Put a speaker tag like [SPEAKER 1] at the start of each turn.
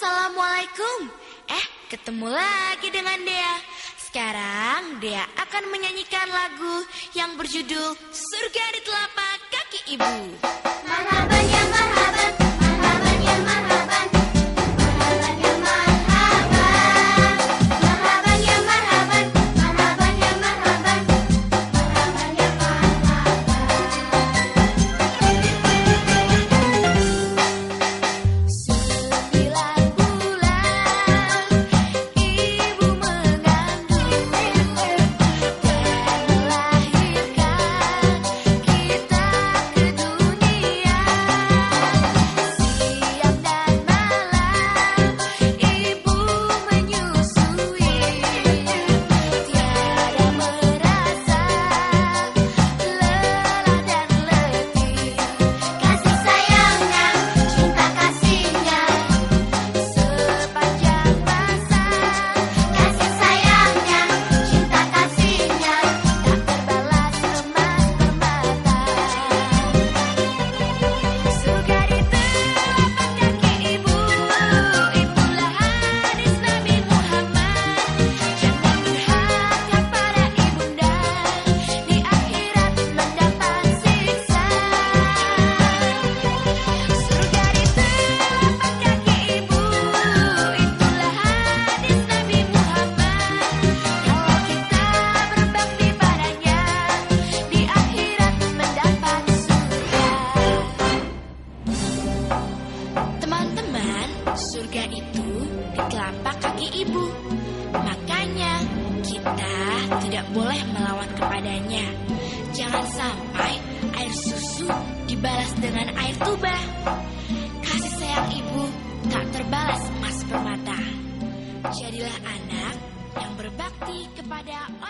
[SPEAKER 1] Assalamualaikum. Eh, ketemu lagi dengan Dea. Sekarang Dea akan menyanyikan lagu yang berjudul Surga di Telapak Kaki Ibu.
[SPEAKER 2] Marhaban ya
[SPEAKER 1] Teman-teman, surga itu di telapak kaki ibu. Makanya kita tidak boleh melawan kepadanya. Jangan sampai air susu dibalas dengan air tuba. Kasih sayang ibu tak terbalas emas permata. Jadilah anak yang berbakti kepada orang